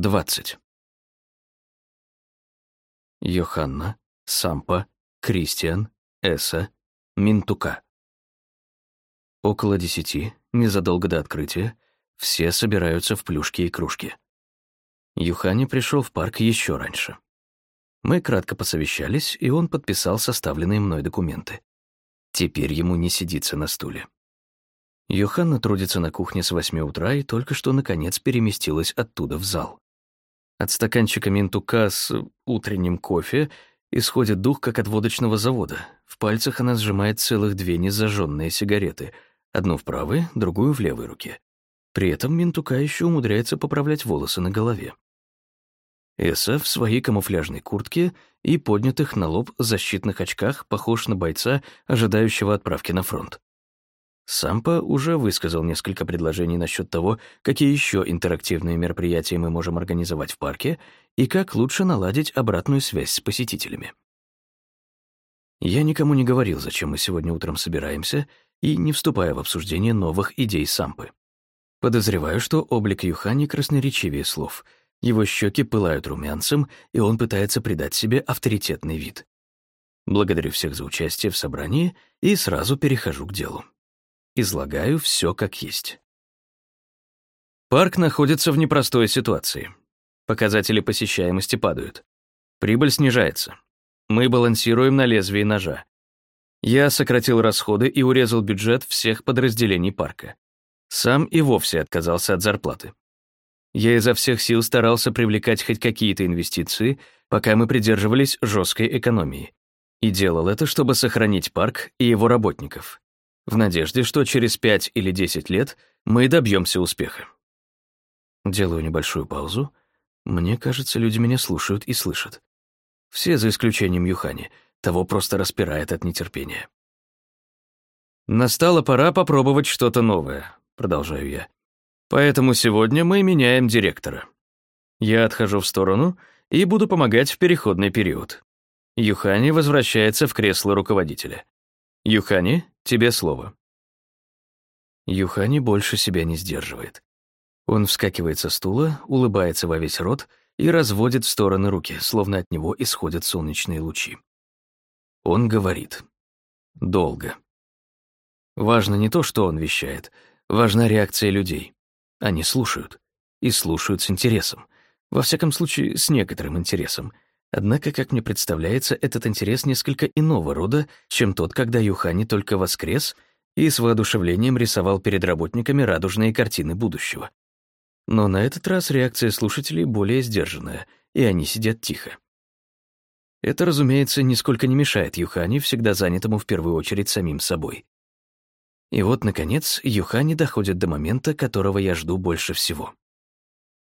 20. Йоханна, Сампа, Кристиан, Эса, Минтука. Около десяти, незадолго до открытия, все собираются в плюшки и кружки. Юхани пришел в парк еще раньше. Мы кратко посовещались, и он подписал составленные мной документы. Теперь ему не сидится на стуле. Йоханна трудится на кухне с восьми утра и только что, наконец, переместилась оттуда в зал. От стаканчика минтука с утренним кофе исходит дух, как от водочного завода. В пальцах она сжимает целых две незажженные сигареты, одну в правой, другую в левой руке. При этом минтука еще умудряется поправлять волосы на голове. Эса в своей камуфляжной куртке и поднятых на лоб защитных очках похож на бойца, ожидающего отправки на фронт. Сампа уже высказал несколько предложений насчет того, какие еще интерактивные мероприятия мы можем организовать в парке и как лучше наладить обратную связь с посетителями. Я никому не говорил, зачем мы сегодня утром собираемся, и не вступая в обсуждение новых идей Сампы. Подозреваю, что облик Юхани красноречивее слов — его щеки пылают румянцем, и он пытается придать себе авторитетный вид. Благодарю всех за участие в собрании и сразу перехожу к делу. Излагаю все как есть. Парк находится в непростой ситуации. Показатели посещаемости падают. Прибыль снижается. Мы балансируем на лезвии ножа. Я сократил расходы и урезал бюджет всех подразделений парка. Сам и вовсе отказался от зарплаты. Я изо всех сил старался привлекать хоть какие-то инвестиции, пока мы придерживались жесткой экономии. И делал это, чтобы сохранить парк и его работников. В надежде, что через 5 или 10 лет мы добьемся успеха. Делаю небольшую паузу. Мне кажется, люди меня слушают и слышат. Все, за исключением Юхани, того просто распирает от нетерпения. «Настала пора попробовать что-то новое», — продолжаю я. Поэтому сегодня мы меняем директора. Я отхожу в сторону и буду помогать в переходный период. Юхани возвращается в кресло руководителя. Юхани, тебе слово. Юхани больше себя не сдерживает. Он вскакивает со стула, улыбается во весь рот и разводит в стороны руки, словно от него исходят солнечные лучи. Он говорит. Долго. Важно не то, что он вещает, важна реакция людей. Они слушают. И слушают с интересом. Во всяком случае, с некоторым интересом. Однако, как мне представляется, этот интерес несколько иного рода, чем тот, когда Юхани только воскрес и с воодушевлением рисовал перед работниками радужные картины будущего. Но на этот раз реакция слушателей более сдержанная, и они сидят тихо. Это, разумеется, нисколько не мешает Юхани, всегда занятому в первую очередь самим собой. И вот, наконец, Юхани доходит до момента, которого я жду больше всего.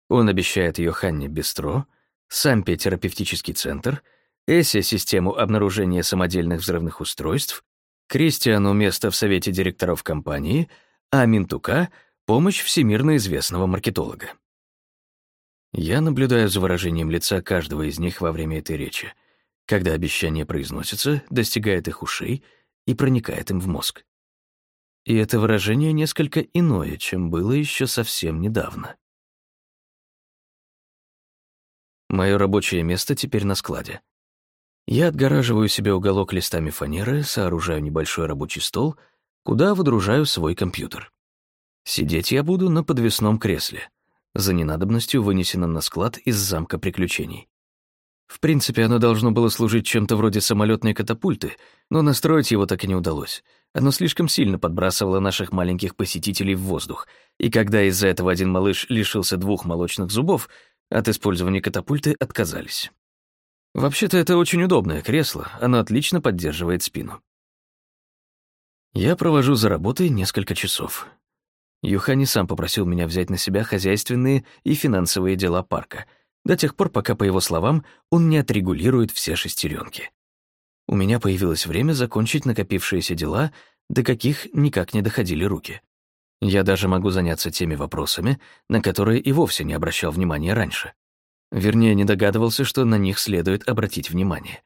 Он обещает Йоханне бистро, Сампе терапевтический центр, Эссе систему обнаружения самодельных взрывных устройств, Кристиану место в совете директоров компании, а Минтука — помощь всемирно известного маркетолога. Я наблюдаю за выражением лица каждого из них во время этой речи, когда обещание произносится, достигает их ушей и проникает им в мозг. И это выражение несколько иное, чем было еще совсем недавно. Мое рабочее место теперь на складе. Я отгораживаю себе уголок листами фанеры, сооружаю небольшой рабочий стол, куда выдружаю свой компьютер. Сидеть я буду на подвесном кресле, за ненадобностью вынесено на склад из замка приключений. В принципе, оно должно было служить чем-то вроде самолетной катапульты, но настроить его так и не удалось — оно слишком сильно подбрасывало наших маленьких посетителей в воздух, и когда из-за этого один малыш лишился двух молочных зубов, от использования катапульты отказались. Вообще-то это очень удобное кресло, оно отлично поддерживает спину. Я провожу за работой несколько часов. Юхани сам попросил меня взять на себя хозяйственные и финансовые дела парка, до тех пор, пока, по его словам, он не отрегулирует все шестеренки у меня появилось время закончить накопившиеся дела, до каких никак не доходили руки. Я даже могу заняться теми вопросами, на которые и вовсе не обращал внимания раньше. Вернее, не догадывался, что на них следует обратить внимание.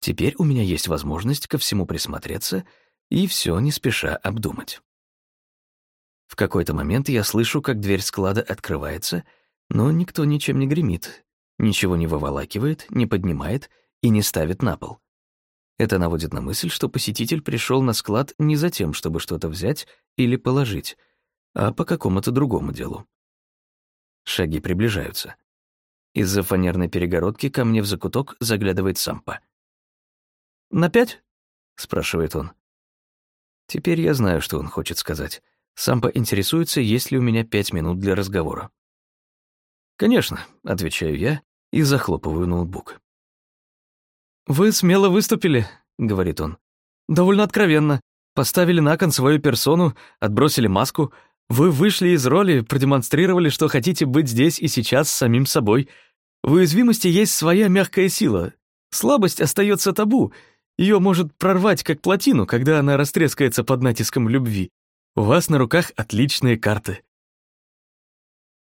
Теперь у меня есть возможность ко всему присмотреться и все не спеша обдумать. В какой-то момент я слышу, как дверь склада открывается, Но никто ничем не гремит, ничего не выволакивает, не поднимает и не ставит на пол. Это наводит на мысль, что посетитель пришел на склад не за тем, чтобы что-то взять или положить, а по какому-то другому делу. Шаги приближаются. Из-за фанерной перегородки ко мне в закуток заглядывает Сампа. «На пять?» — спрашивает он. Теперь я знаю, что он хочет сказать. Сампа интересуется, есть ли у меня пять минут для разговора. «Конечно», — отвечаю я и захлопываю ноутбук. «Вы смело выступили», — говорит он. «Довольно откровенно. Поставили на кон свою персону, отбросили маску. Вы вышли из роли, продемонстрировали, что хотите быть здесь и сейчас с самим собой. В уязвимости есть своя мягкая сила. Слабость остается табу. Ее может прорвать как плотину, когда она растрескается под натиском любви. У вас на руках отличные карты.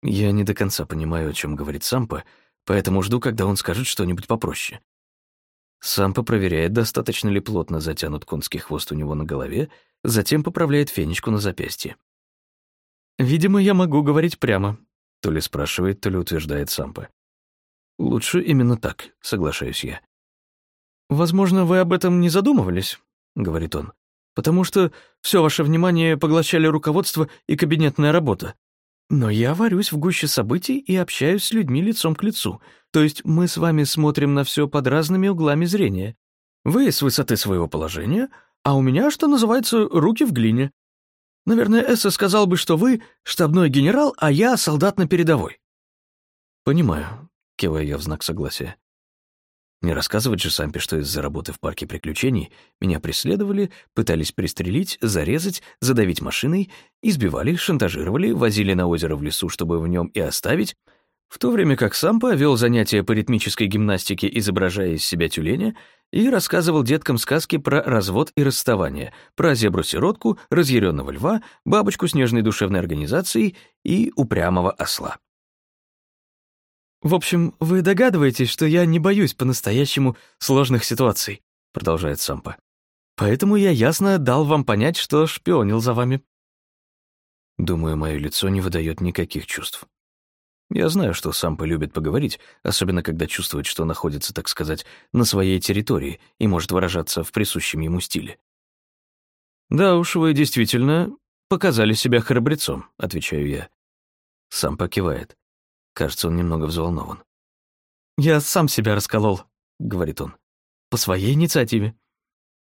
Я не до конца понимаю, о чем говорит Сампа, поэтому жду, когда он скажет что-нибудь попроще. Сампа проверяет, достаточно ли плотно затянут конский хвост у него на голове, затем поправляет фенечку на запястье. «Видимо, я могу говорить прямо», — то ли спрашивает, то ли утверждает Сампа. «Лучше именно так», — соглашаюсь я. «Возможно, вы об этом не задумывались», — говорит он потому что все ваше внимание поглощали руководство и кабинетная работа. Но я варюсь в гуще событий и общаюсь с людьми лицом к лицу. То есть мы с вами смотрим на все под разными углами зрения. Вы с высоты своего положения, а у меня, что называется, руки в глине. Наверное, Эсса сказал бы, что вы штабной генерал, а я солдат на передовой. Понимаю, киваю я в знак согласия. Не рассказывать же Сампе, что из-за работы в парке приключений меня преследовали, пытались пристрелить, зарезать, задавить машиной, избивали, шантажировали, возили на озеро в лесу, чтобы в нем и оставить, в то время как Сампа вел занятия по ритмической гимнастике, изображая из себя тюленя, и рассказывал деткам сказки про развод и расставание, про зебру-сиротку, разъяренного льва, бабочку с нежной душевной организацией и упрямого осла. «В общем, вы догадываетесь, что я не боюсь по-настоящему сложных ситуаций», продолжает Сампа. «Поэтому я ясно дал вам понять, что шпионил за вами». Думаю, мое лицо не выдает никаких чувств. Я знаю, что Сампа любит поговорить, особенно когда чувствует, что находится, так сказать, на своей территории и может выражаться в присущем ему стиле. «Да уж, вы действительно показали себя храбрецом», — отвечаю я. Сампа кивает. Кажется, он немного взволнован. «Я сам себя расколол», — говорит он. «По своей инициативе».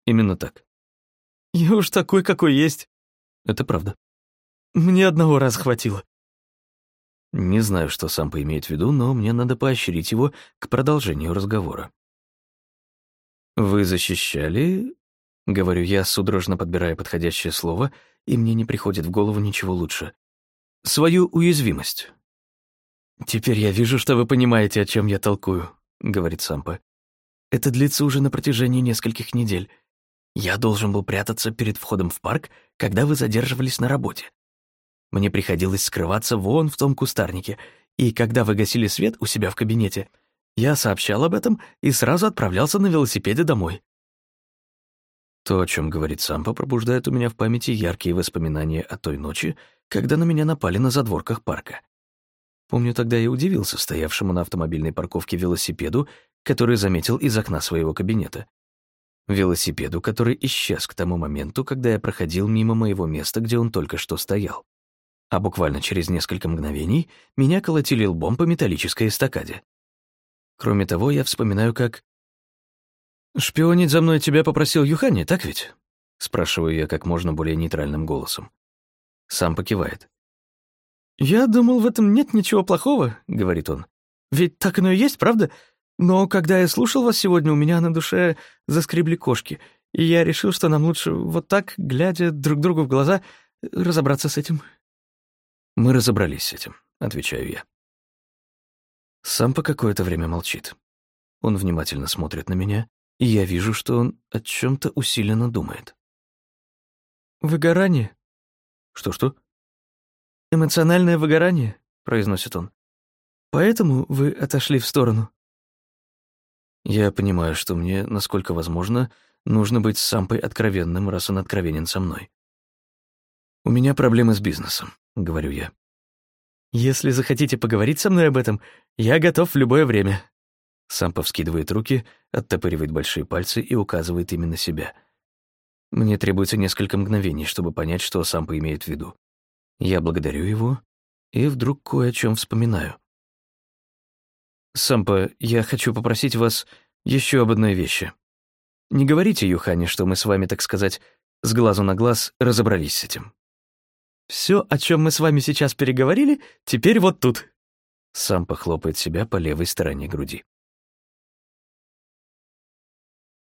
Именно так. «Я уж такой, какой есть». Это правда. Мне одного раза хватило. Не знаю, что сам поимеет в виду, но мне надо поощрить его к продолжению разговора. «Вы защищали...» — говорю я, судорожно подбирая подходящее слово, и мне не приходит в голову ничего лучше. «Свою уязвимость». «Теперь я вижу, что вы понимаете, о чем я толкую», — говорит Сампа. «Это длится уже на протяжении нескольких недель. Я должен был прятаться перед входом в парк, когда вы задерживались на работе. Мне приходилось скрываться вон в том кустарнике, и когда вы гасили свет у себя в кабинете, я сообщал об этом и сразу отправлялся на велосипеде домой». То, о чем говорит Сампа, пробуждает у меня в памяти яркие воспоминания о той ночи, когда на меня напали на задворках парка. Помню, тогда я удивился стоявшему на автомобильной парковке велосипеду, который заметил из окна своего кабинета. Велосипеду, который исчез к тому моменту, когда я проходил мимо моего места, где он только что стоял. А буквально через несколько мгновений меня колотили лбом по металлической эстакаде. Кроме того, я вспоминаю, как... «Шпионить за мной тебя попросил Юхани, так ведь?» — спрашиваю я как можно более нейтральным голосом. Сам покивает. «Я думал, в этом нет ничего плохого», — говорит он. «Ведь так оно и есть, правда? Но когда я слушал вас сегодня, у меня на душе заскребли кошки, и я решил, что нам лучше вот так, глядя друг другу в глаза, разобраться с этим». «Мы разобрались с этим», — отвечаю я. Сам по какое-то время молчит. Он внимательно смотрит на меня, и я вижу, что он о чем то усиленно думает. «Выгорание?» «Что-что?» «Эмоциональное выгорание», — произносит он. «Поэтому вы отошли в сторону». Я понимаю, что мне, насколько возможно, нужно быть с Сампой откровенным, раз он откровенен со мной. «У меня проблемы с бизнесом», — говорю я. Если захотите поговорить со мной об этом, я готов в любое время». Сампа вскидывает руки, оттопыривает большие пальцы и указывает именно себя. Мне требуется несколько мгновений, чтобы понять, что Сампа имеет в виду. Я благодарю его и вдруг кое о чем вспоминаю. «Сампа, я хочу попросить вас еще об одной вещи. Не говорите Юхане, что мы с вами, так сказать, с глазу на глаз разобрались с этим». Все, о чем мы с вами сейчас переговорили, теперь вот тут». Сампа хлопает себя по левой стороне груди.